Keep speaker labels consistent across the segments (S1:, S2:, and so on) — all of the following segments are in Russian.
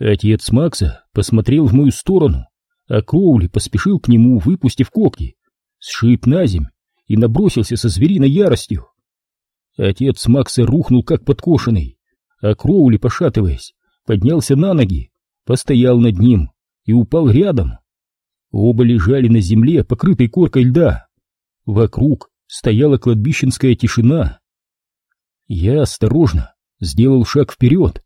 S1: Отец Макса посмотрел в мою сторону, а Кроули поспешил к нему, выпустив когти, сшиб на земь и набросился со звериной яростью. Отец Макса рухнул как подкошенный, а Кроули, пошатываясь, поднялся на ноги, постоял над ним и упал рядом. Оба лежали на земле, покрытой коркой льда. Вокруг стояла кладбищенская тишина. Я осторожно сделал шаг вперед.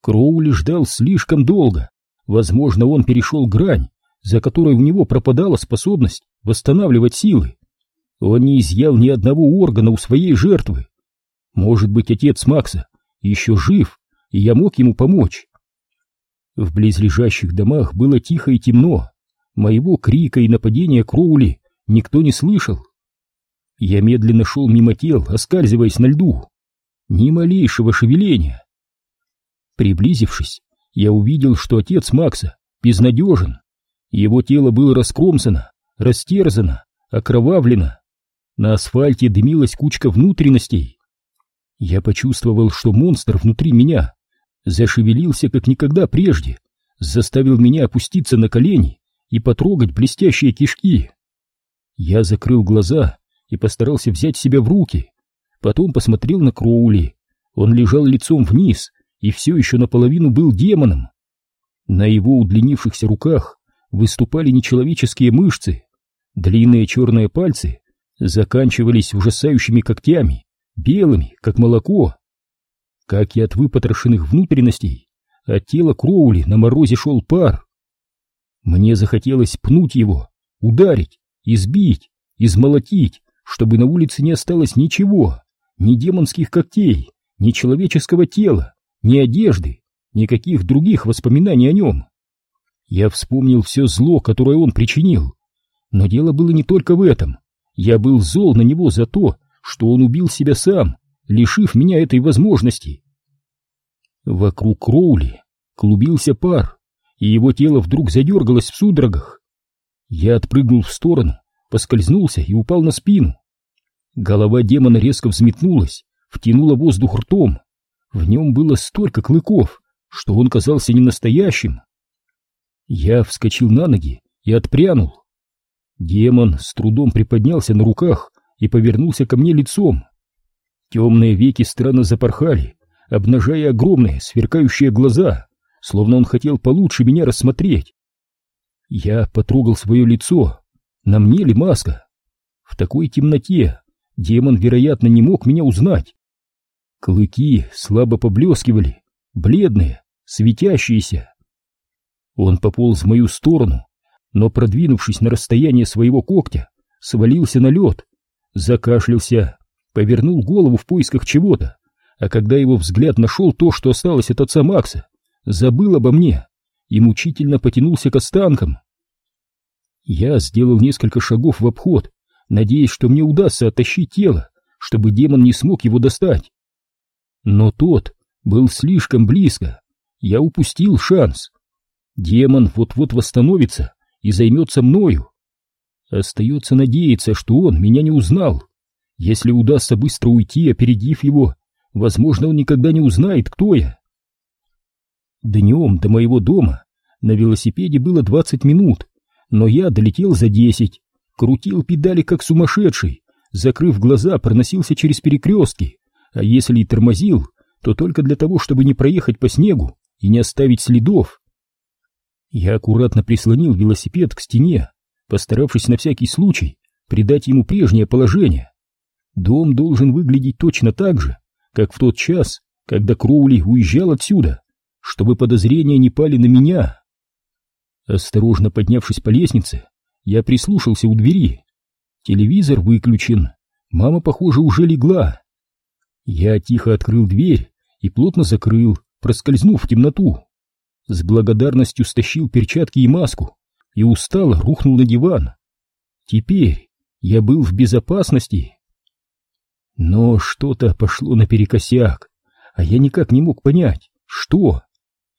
S1: Кроули ждал слишком долго. Возможно, он перешел грань, за которой у него пропадала способность восстанавливать силы. Он не изъял ни одного органа у своей жертвы. Может быть, отец Макса еще жив, и я мог ему помочь. В близлежащих домах было тихо и темно. Моего крика и нападения Кроули никто не слышал. Я медленно шел мимо тел, оскальзываясь на льду. Ни малейшего шевеления. Приблизившись, я увидел, что отец Макса безнадежен. Его тело было раскромсано, растерзано, окровавлено. На асфальте дымилась кучка внутренностей. Я почувствовал, что монстр внутри меня зашевелился как никогда прежде, заставил меня опуститься на колени и потрогать блестящие кишки. Я закрыл глаза и постарался взять себя в руки. Потом посмотрел на Кроули. Он лежал лицом вниз и все еще наполовину был демоном. На его удлинившихся руках выступали нечеловеческие мышцы. Длинные черные пальцы заканчивались ужасающими когтями, белыми, как молоко. Как и от выпотрошенных внутренностей, от тела Кроули на морозе шел пар. Мне захотелось пнуть его, ударить, избить, измолотить, чтобы на улице не осталось ничего, ни демонских когтей, ни человеческого тела, ни одежды, никаких других воспоминаний о нем. Я вспомнил все зло, которое он причинил. Но дело было не только в этом. Я был зол на него за то, что он убил себя сам, лишив меня этой возможности. Вокруг Кроули клубился пар, и его тело вдруг задергалось в судорогах. Я отпрыгнул в сторону, поскользнулся и упал на спину. Голова демона резко взметнулась, втянула воздух ртом. В нем было столько клыков, что он казался ненастоящим. Я вскочил на ноги и отпрянул. Демон с трудом приподнялся на руках и повернулся ко мне лицом. Темные веки странно запорхали, обнажая огромные сверкающие глаза, словно он хотел получше меня рассмотреть. Я потрогал свое лицо. На мне ли маска? В такой темноте демон, вероятно, не мог меня узнать. Клыки слабо поблескивали, бледные, светящиеся. Он пополз в мою сторону, но, продвинувшись на расстояние своего когтя, свалился на лед, закашлялся, повернул голову в поисках чего-то, а когда его взгляд нашел то, что осталось от отца Макса, забыл обо мне и мучительно потянулся к останкам. Я сделал несколько шагов в обход, надеясь, что мне удастся оттащить тело, чтобы демон не смог его достать. Но тот был слишком близко. Я упустил шанс. Демон вот-вот восстановится и займется мною. Остается надеяться, что он меня не узнал. Если удастся быстро уйти, опередив его, возможно, он никогда не узнает, кто я. Днем до моего дома на велосипеде было двадцать минут, но я долетел за десять, крутил педали как сумасшедший, закрыв глаза, проносился через перекрестки а если и тормозил, то только для того, чтобы не проехать по снегу и не оставить следов. Я аккуратно прислонил велосипед к стене, постаравшись на всякий случай придать ему прежнее положение. Дом должен выглядеть точно так же, как в тот час, когда Кроули уезжал отсюда, чтобы подозрения не пали на меня. Осторожно поднявшись по лестнице, я прислушался у двери. Телевизор выключен, мама, похоже, уже легла. Я тихо открыл дверь и плотно закрыл, проскользнув в темноту. С благодарностью стащил перчатки и маску и устало рухнул на диван. Теперь я был в безопасности. Но что-то пошло наперекосяк, а я никак не мог понять, что.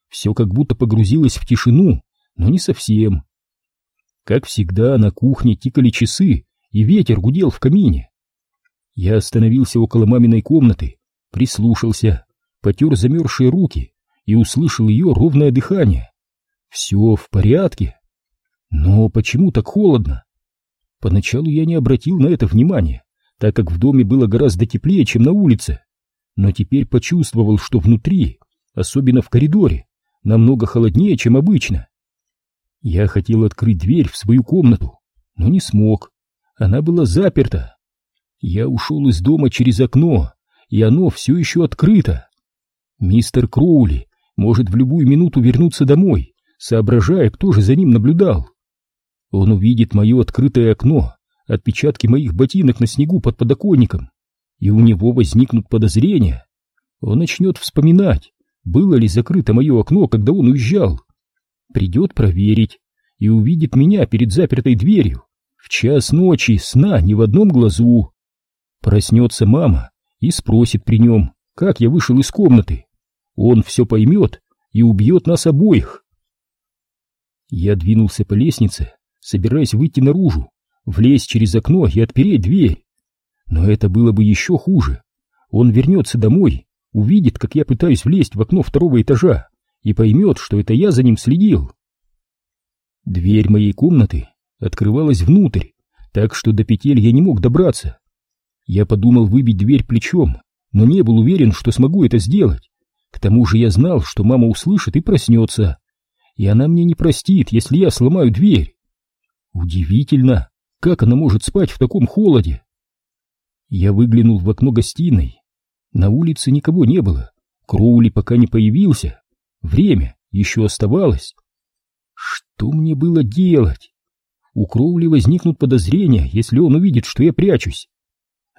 S1: Все как будто погрузилось в тишину, но не совсем. Как всегда, на кухне тикали часы, и ветер гудел в камине. Я остановился около маминой комнаты, прислушался, потер замерзшие руки и услышал ее ровное дыхание. Все в порядке. Но почему так холодно? Поначалу я не обратил на это внимания, так как в доме было гораздо теплее, чем на улице. Но теперь почувствовал, что внутри, особенно в коридоре, намного холоднее, чем обычно. Я хотел открыть дверь в свою комнату, но не смог. Она была заперта. Я ушел из дома через окно, и оно все еще открыто. Мистер Кроули может в любую минуту вернуться домой, соображая, кто же за ним наблюдал. Он увидит мое открытое окно, отпечатки моих ботинок на снегу под подоконником, и у него возникнут подозрения. Он начнет вспоминать, было ли закрыто мое окно, когда он уезжал. Придет проверить и увидит меня перед запертой дверью. В час ночи сна ни в одном глазу. Проснется мама и спросит при нем, как я вышел из комнаты. Он все поймет и убьет нас обоих. Я двинулся по лестнице, собираясь выйти наружу, влезть через окно и отпереть дверь. Но это было бы еще хуже. Он вернется домой, увидит, как я пытаюсь влезть в окно второго этажа, и поймет, что это я за ним следил. Дверь моей комнаты открывалась внутрь, так что до петель я не мог добраться. Я подумал выбить дверь плечом, но не был уверен, что смогу это сделать. К тому же я знал, что мама услышит и проснется, и она мне не простит, если я сломаю дверь. Удивительно, как она может спать в таком холоде. Я выглянул в окно гостиной. На улице никого не было, Кроули пока не появился. Время еще оставалось. Что мне было делать? У Кроули возникнут подозрения, если он увидит, что я прячусь.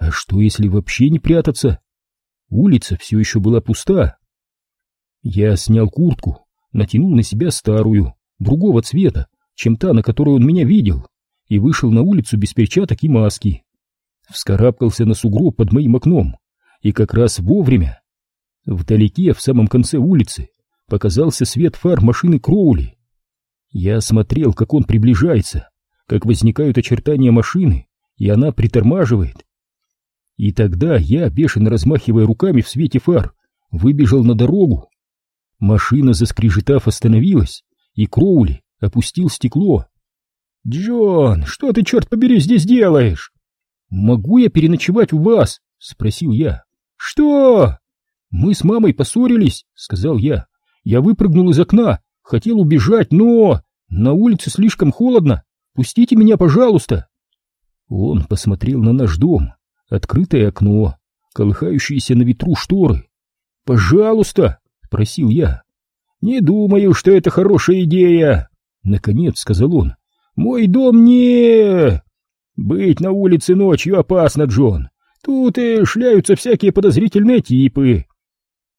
S1: А что, если вообще не прятаться? Улица все еще была пуста. Я снял куртку, натянул на себя старую, другого цвета, чем та, на которой он меня видел, и вышел на улицу без перчаток и маски. Вскарабкался на сугроб под моим окном, и как раз вовремя. Вдалеке, в самом конце улицы, показался свет фар машины Кроули. Я смотрел, как он приближается, как возникают очертания машины, и она притормаживает. И тогда я, бешено размахивая руками в свете фар, выбежал на дорогу. Машина, заскрежетав, остановилась, и Кроули опустил стекло. «Джон, что ты, черт побери, здесь делаешь?» «Могу я переночевать у вас?» — спросил я. «Что?» «Мы с мамой поссорились», — сказал я. «Я выпрыгнул из окна, хотел убежать, но... На улице слишком холодно. Пустите меня, пожалуйста». Он посмотрел на наш дом, открытое окно, колыхающиеся на ветру шторы. «Пожалуйста», — просил я. «Не думаю, что это хорошая идея», — наконец сказал он. «Мой дом не...» «Быть на улице ночью опасно, Джон. Тут и шляются всякие подозрительные типы.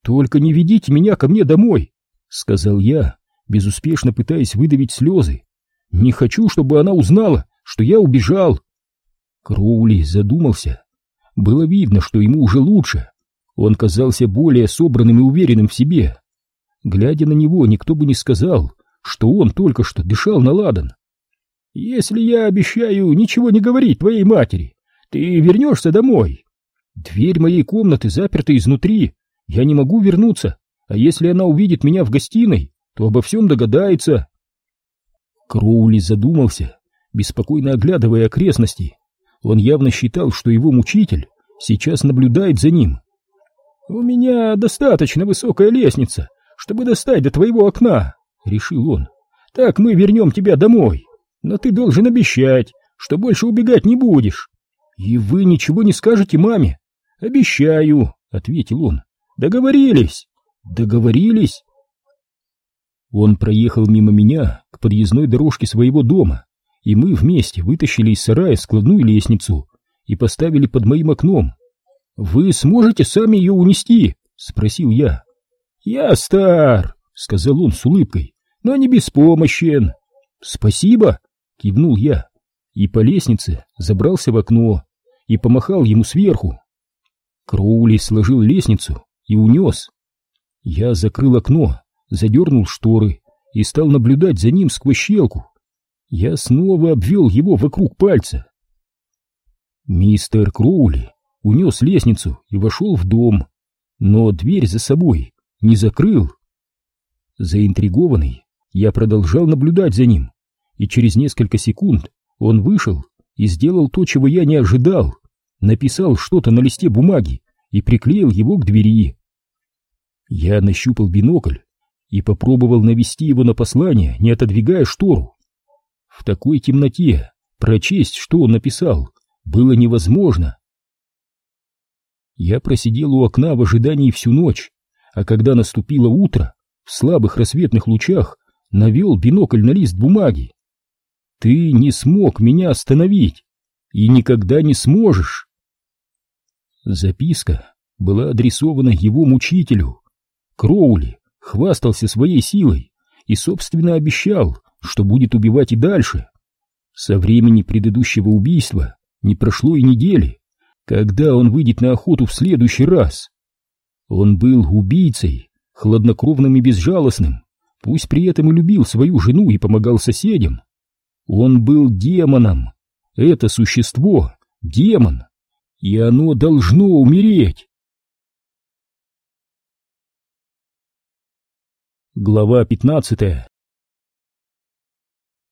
S1: Только не ведите меня ко мне домой, сказал я, безуспешно пытаясь выдавить слезы. Не хочу, чтобы она узнала, что я убежал. Кроули задумался. Было видно, что ему уже лучше. Он казался более собранным и уверенным в себе. Глядя на него, никто бы не сказал, что он только что дышал на ладан. «Если я обещаю ничего не говорить твоей матери, ты вернешься домой. Дверь моей комнаты заперта изнутри. Я не могу вернуться. А если она увидит меня в гостиной, то обо всем догадается. Кроули задумался, беспокойно оглядывая окрестности. Он явно считал, что его мучитель сейчас наблюдает за ним. «У меня достаточно высокая лестница, чтобы достать до твоего окна», — решил он. «Так мы вернем тебя домой. Но ты должен обещать, что больше убегать не будешь». «И вы ничего не скажете маме?» «Обещаю», — ответил он. «Договорились». «Договорились?» Он проехал мимо меня к подъездной дорожке своего дома, и мы вместе вытащили из сарая складную лестницу и поставили под моим окном. «Вы сможете сами ее унести?» — спросил я. «Я стар», — сказал он с улыбкой, — «но не беспомощен». «Спасибо», — кивнул я и по лестнице забрался в окно и помахал ему сверху. Кроули сложил лестницу и унес. Я закрыл окно, задернул шторы и стал наблюдать за ним сквозь щелку. Я снова обвел его вокруг пальца. Мистер Кроули унес лестницу и вошел в дом, но дверь за собой не закрыл. Заинтригованный, я продолжал наблюдать за ним, и через несколько секунд он вышел и сделал то, чего я не ожидал. Написал что-то на листе бумаги и приклеил его к двери. Я нащупал бинокль и попробовал навести его на послание, не отодвигая штору. В такой темноте прочесть, что он написал, было невозможно. Я просидел у окна в ожидании всю ночь, а когда наступило утро, в слабых рассветных лучах навел бинокль на лист бумаги. Ты не смог меня остановить и никогда не сможешь. Записка была адресована его мучителю. Кроули хвастался своей силой и, собственно, обещал, что будет убивать и дальше. Со времени предыдущего убийства не прошло и недели, когда он выйдет на охоту в следующий раз. Он был убийцей, хладнокровным и безжалостным, пусть при этом и любил свою жену и помогал соседям. Он был демоном. Это существо — демон, и оно должно умереть. Глава пятнадцатая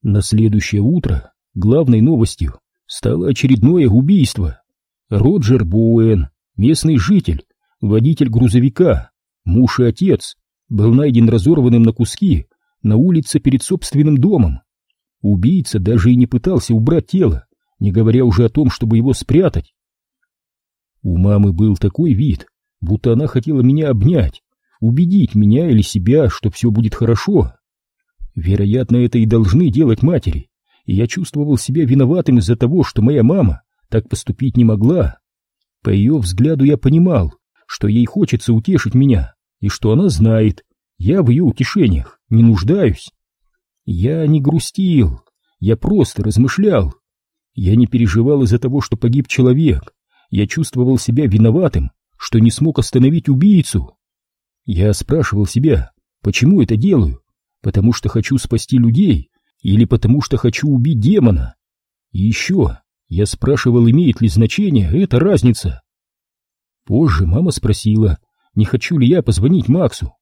S1: На следующее утро главной новостью стало очередное убийство. Роджер Боуэн, местный житель, водитель грузовика, муж и отец, был найден разорванным на куски на улице перед собственным домом. Убийца даже и не пытался убрать тело, не говоря уже о том, чтобы его спрятать. У мамы был такой вид, будто она хотела меня обнять, убедить меня или себя, что все будет хорошо. Вероятно, это и должны делать матери, и я чувствовал себя виноватым из-за того, что моя мама так поступить не могла. По ее взгляду я понимал, что ей хочется утешить меня, и что она знает, я в ее утешениях не нуждаюсь. Я не грустил, я просто размышлял. Я не переживал из-за того, что погиб человек. Я чувствовал себя виноватым, что не смог остановить убийцу. Я спрашивал себя, почему это делаю? Потому что хочу спасти людей или потому что хочу убить демона? И еще я спрашивал, имеет ли значение эта разница. Позже мама спросила, не хочу ли я позвонить Максу.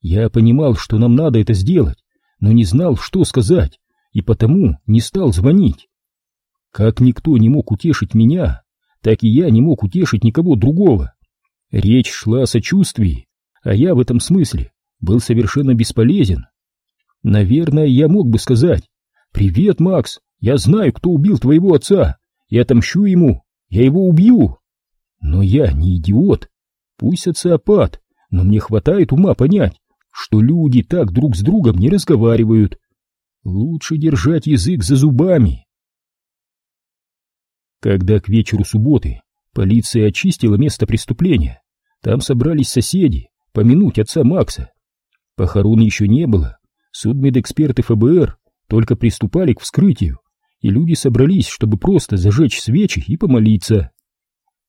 S1: Я понимал, что нам надо это сделать, но не знал, что сказать, и потому не стал звонить. Как никто не мог утешить меня, так и я не мог утешить никого другого. Речь шла о сочувствии, а я в этом смысле был совершенно бесполезен. Наверное, я мог бы сказать «Привет, Макс, я знаю, кто убил твоего отца, я отомщу ему, я его убью». Но я не идиот, пусть социопат, но мне хватает ума понять, что люди так друг с другом не разговаривают. Лучше держать язык за зубами. Когда к вечеру субботы полиция очистила место преступления, там собрались соседи помянуть отца Макса. Похорон еще не было, судмедэксперты ФБР только приступали к вскрытию, и люди собрались, чтобы просто зажечь свечи и помолиться.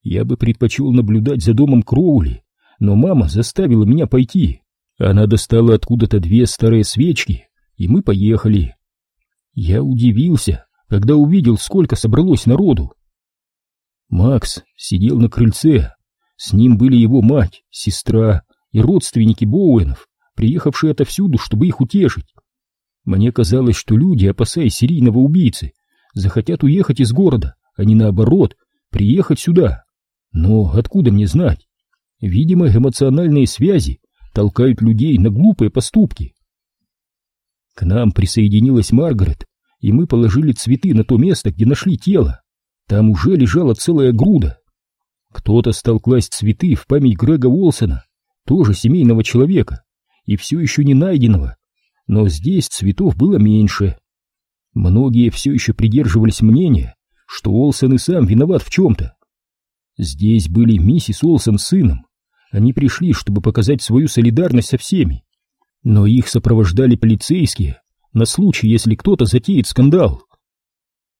S1: Я бы предпочел наблюдать за домом Кроули, но мама заставила меня пойти. Она достала откуда-то две старые свечки, и мы поехали. Я удивился, когда увидел, сколько собралось народу. Макс сидел на крыльце, с ним были его мать, сестра и родственники Боуэнов, приехавшие отовсюду, чтобы их утешить. Мне казалось, что люди, опасаясь серийного убийцы, захотят уехать из города, а не наоборот, приехать сюда. Но откуда мне знать? Видимо, эмоциональные связи толкают людей на глупые поступки. К нам присоединилась Маргарет, и мы положили цветы на то место, где нашли тело. Там уже лежала целая груда. Кто-то стал класть цветы в память Грега Уолсона, тоже семейного человека, и все еще не найденного, но здесь цветов было меньше. Многие все еще придерживались мнения, что Олсон и сам виноват в чем-то. Здесь были миссис Олсон с сыном, они пришли, чтобы показать свою солидарность со всеми. Но их сопровождали полицейские на случай, если кто-то затеет скандал.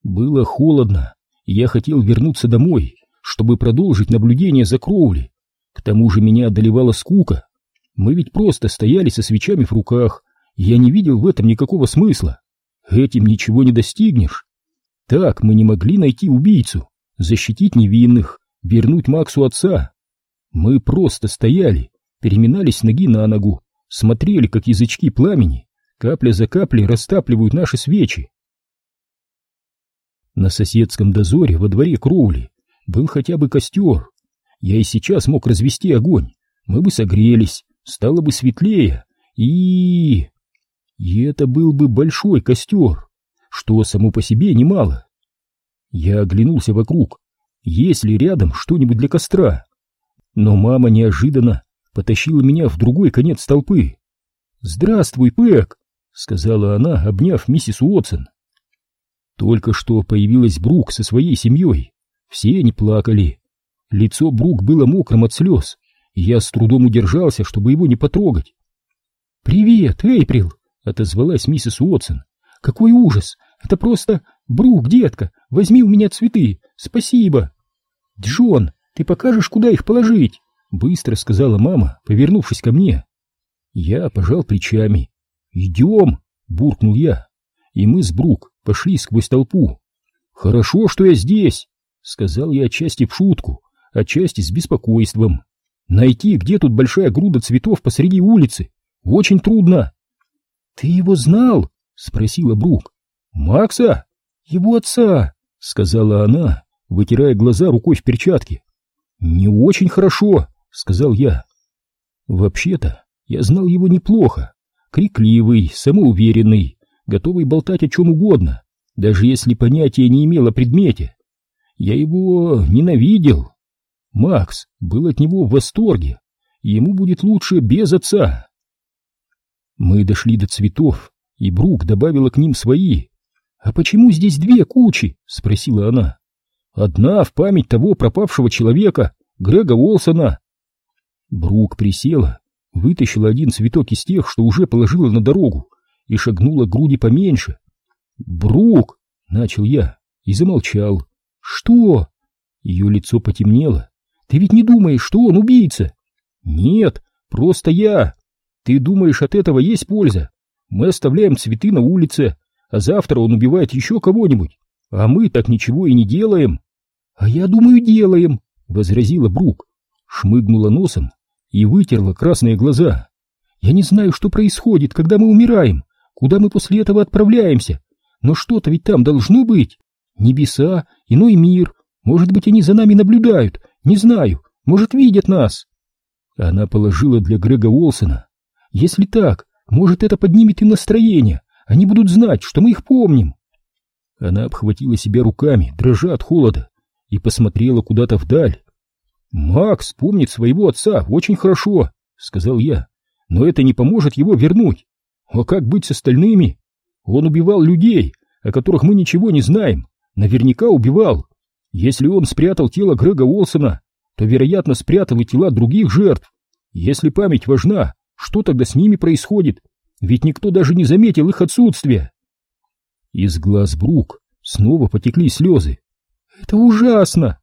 S1: Было холодно, и я хотел вернуться домой, чтобы продолжить наблюдение за Кроули. К тому же меня одолевала скука. Мы ведь просто стояли со свечами в руках, я не видел в этом никакого смысла. Этим ничего не достигнешь. Так мы не могли найти убийцу, защитить невинных, вернуть Максу отца. Мы просто стояли, переминались ноги на ногу, смотрели, как язычки пламени, капля за каплей растапливают наши свечи. На соседском дозоре во дворе Кроули был хотя бы костер. Я и сейчас мог развести огонь, мы бы согрелись, стало бы светлее, и... И это был бы большой костер, что само по себе немало. Я оглянулся вокруг, есть ли рядом что-нибудь для костра. Но мама неожиданно потащила меня в другой конец толпы. «Здравствуй, Пэк!» — сказала она, обняв миссис Уотсон. Только что появилась Брук со своей семьей. Все они плакали. Лицо Брук было мокрым от слез, я с трудом удержался, чтобы его не потрогать. «Привет, Эйприл!» — отозвалась миссис Уотсон. «Какой ужас! Это просто... Брук, детка, возьми у меня цветы! Спасибо!» «Джон, ты покажешь, куда их положить?» — быстро сказала мама, повернувшись ко мне. Я пожал плечами. «Идем!» — буркнул я. И мы с Брук пошли сквозь толпу. «Хорошо, что я здесь!» — сказал я отчасти в шутку, отчасти с беспокойством. «Найти, где тут большая груда цветов посреди улицы, очень трудно!» «Ты его знал?» — спросила Брук. «Макса?» «Его отца!» — сказала она, вытирая глаза рукой в перчатке. «Не очень хорошо», — сказал я. Вообще-то, я знал его неплохо. Крикливый, самоуверенный, готовый болтать о чем угодно, даже если понятия не имел о предмете. Я его ненавидел. Макс был от него в восторге. Ему будет лучше без отца. Мы дошли до цветов, и Брук добавила к ним свои. «А почему здесь две кучи?» — спросила она. «Одна в память того пропавшего человека, Грега Уолсона». Брук присела, вытащила один цветок из тех, что уже положила на дорогу, и шагнула к груди поменьше. «Брук!» — начал я и замолчал. «Что?» Ее лицо потемнело. «Ты ведь не думаешь, что он убийца?» «Нет, просто я. Ты думаешь, от этого есть польза? Мы оставляем цветы на улице, а завтра он убивает еще кого-нибудь, а мы так ничего и не делаем». «А я думаю, делаем», — возразила Брук, шмыгнула носом и вытерла красные глаза. «Я не знаю, что происходит, когда мы умираем, Куда мы после этого отправляемся? Но что-то ведь там должно быть. Небеса, иной мир. Может быть, они за нами наблюдают. Не знаю. Может, видят нас. Она положила для Грега Уолсона. Если так, может, это поднимет им настроение. Они будут знать, что мы их помним. Она обхватила себя руками, дрожа от холода, и посмотрела куда-то вдаль. «Макс помнит своего отца очень хорошо», — сказал я, — «но это не поможет его вернуть. А как быть с остальными? Он убивал людей, о которых мы ничего не знаем. Наверняка убивал. Если он спрятал тело Грега Уолсона, то, вероятно, спрятал и тела других жертв. Если память важна, что тогда с ними происходит? Ведь никто даже не заметил их отсутствия. Из глаз Брук снова потекли слезы. «Это ужасно!»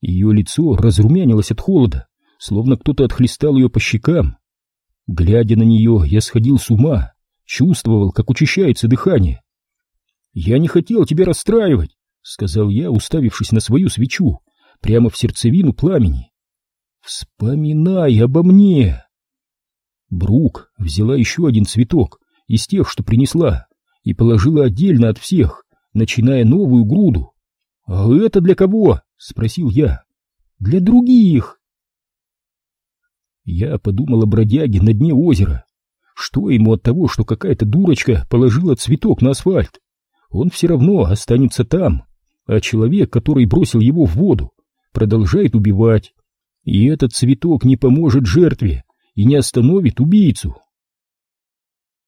S1: Ее лицо разрумянилось от холода, словно кто-то отхлестал ее по щекам. Глядя на нее, я сходил с ума, чувствовал, как учащается дыхание. «Я не хотел тебя расстраивать», — сказал я, уставившись на свою свечу, прямо в сердцевину пламени. «Вспоминай обо мне!» Брук взяла еще один цветок из тех, что принесла, и положила отдельно от всех, начиная новую груду. «А это для кого?» — спросил я. «Для других!» Я подумал о бродяге на дне озера. Что ему от того, что какая-то дурочка положила цветок на асфальт? Он все равно останется там, а человек, который бросил его в воду, продолжает убивать. И этот цветок не поможет жертве и не остановит убийцу.